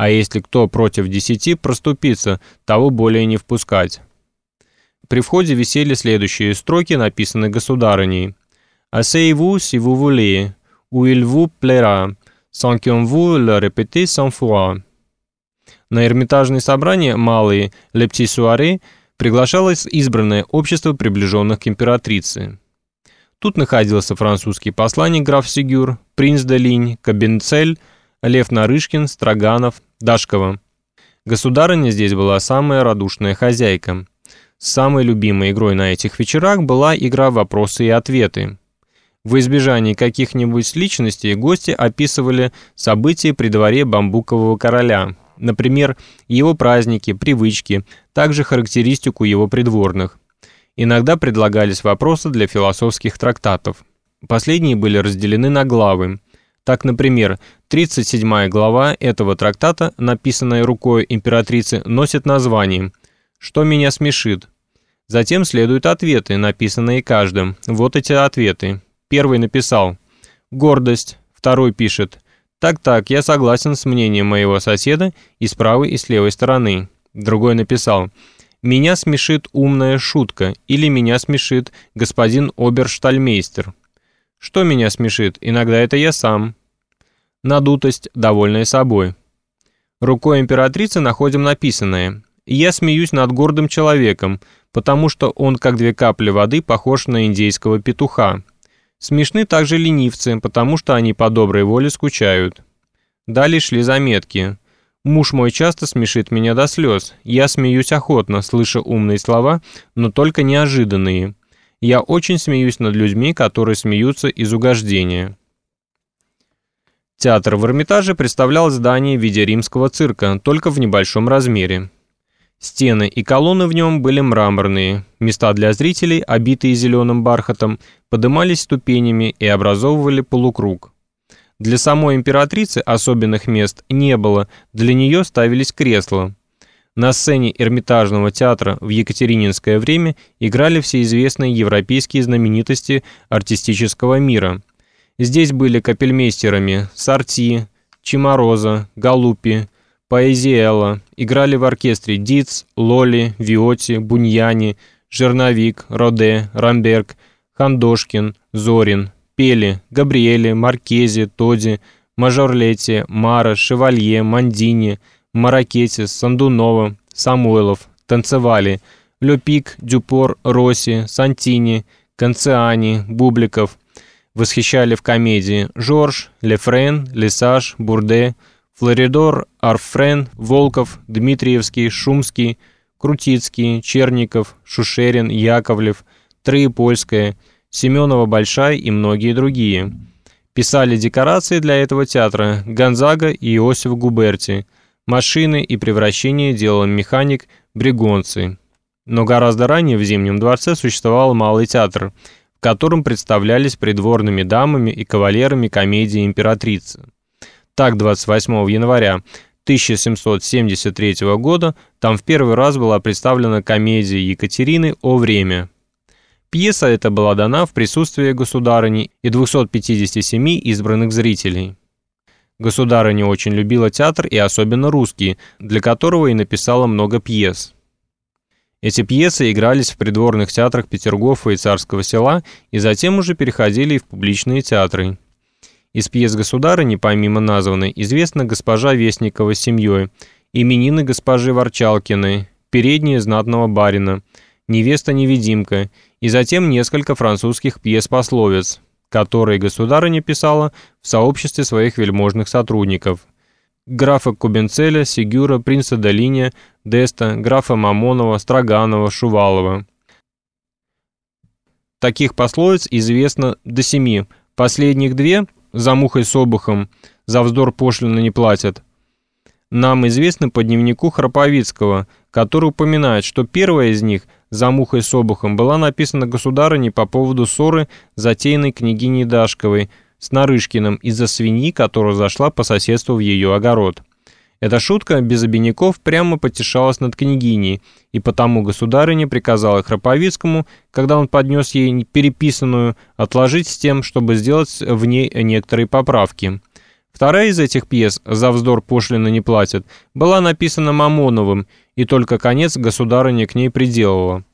а если кто против десяти, проступиться, того более не впускать. При входе висели следующие строки, написанные государыней. «Asseyez-vous si vous voulez, ou il vous plaira, sans qu'on vous le répète cent fois». На эрмитажные собрания, малые «Лепти Суаре», приглашалось избранное общество приближенных к императрице. Тут находился французский посланник граф Сигюр, принц Делинь, Кабенцель, Лев Нарышкин, Строганов, Дашкова. Государыня здесь была самая радушная хозяйка. Самой любимой игрой на этих вечерах была игра «Вопросы и ответы». В избежании каких-нибудь личностей гости описывали события при дворе бамбукового короля, например, его праздники, привычки, также характеристику его придворных. Иногда предлагались вопросы для философских трактатов. Последние были разделены на главы. Так, например, 37 глава этого трактата, написанная рукой императрицы, носит название «Что меня смешит?». Затем следуют ответы, написанные каждым. Вот эти ответы. Первый написал «Гордость», второй пишет «Так-так, я согласен с мнением моего соседа и с правой, и с левой стороны». Другой написал «Меня смешит умная шутка» или «Меня смешит господин оберштальмейстер». Что меня смешит? Иногда это я сам. Надутость, довольная собой. Рукой императрицы находим написанное «Я смеюсь над гордым человеком, потому что он, как две капли воды, похож на индейского петуха». Смешны также ленивцы, потому что они по доброй воле скучают. Далее шли заметки. Муж мой часто смешит меня до слез. Я смеюсь охотно, слыша умные слова, но только неожиданные. Я очень смеюсь над людьми, которые смеются из угождения. Театр в Эрмитаже представлял здание в виде римского цирка, только в небольшом размере. Стены и колонны в нем были мраморные, места для зрителей, обитые зеленым бархатом, подымались ступенями и образовывали полукруг. Для самой императрицы особенных мест не было, для нее ставились кресла. На сцене Эрмитажного театра в Екатерининское время играли все известные европейские знаменитости артистического мира. Здесь были капельмейстерами Сарти, Чимороза, Галупи, Поэзиэла, играли в оркестре Диц, Лоли, Виоти, Буньяни, Жерновик, Роде, Рамберг, Хандошкин, Зорин, пели Габриэле, Маркези, Тоди, Мажорлетти, Мара, Шевалье, Мандини, Маракетис, Сандунова, Самойлов, танцевали Лепик, Дюпор, Росси, Сантини, Канциани, Бубликов. Восхищали в комедии Жорж, Лефрен, Лесаж, Бурде, Флоридор, Арфрен, Волков, Дмитриевский, Шумский, Крутицкий, Черников, Шушерин, Яковлев, Троепольская, Семенова Большая и многие другие. Писали декорации для этого театра Гонзага и Иосиф Губерти, машины и превращение делал механик Бригонцы. Но гораздо ранее в Зимнем дворце существовал малый театр, в котором представлялись придворными дамами и кавалерами комедии императрицы. Так, 28 января 1773 года там в первый раз была представлена комедия Екатерины «О время». Пьеса эта была дана в присутствии государыни и 257 избранных зрителей. Государыня очень любила театр и особенно русский, для которого и написала много пьес. Эти пьесы игрались в придворных театрах Петергофа и Царского села и затем уже переходили и в публичные театры. Из пьес государыни, помимо названной, известна госпожа Вестникова с семьей, именины госпожи Ворчалкиной, передние знатного барина, невеста-невидимка и затем несколько французских пьес-пословиц, которые государыня писала в сообществе своих вельможных сотрудников. Графа Кубенцеля, Сигюра, принца Долиния, Деста, графа Мамонова, Строганова, Шувалова. Таких пословиц известно до семи. Последних две за мухой с обухом, за вздор пошлины не платят. Нам известно по дневнику Храповицкого, который упоминает, что первая из них, за мухой с обухом, была написана государыней по поводу ссоры, затеянной княгиней Дашковой с Нарышкиным из-за свиньи, которая зашла по соседству в ее огород. Эта шутка без обиняков прямо потешалась над княгиней, и потому государыня приказала Храповицкому, когда он поднес ей переписанную, отложить с тем, чтобы сделать в ней некоторые поправки. Вторая из этих пьес «За вздор пошлины не платят» была написана Мамоновым, и только конец государыня к ней приделала.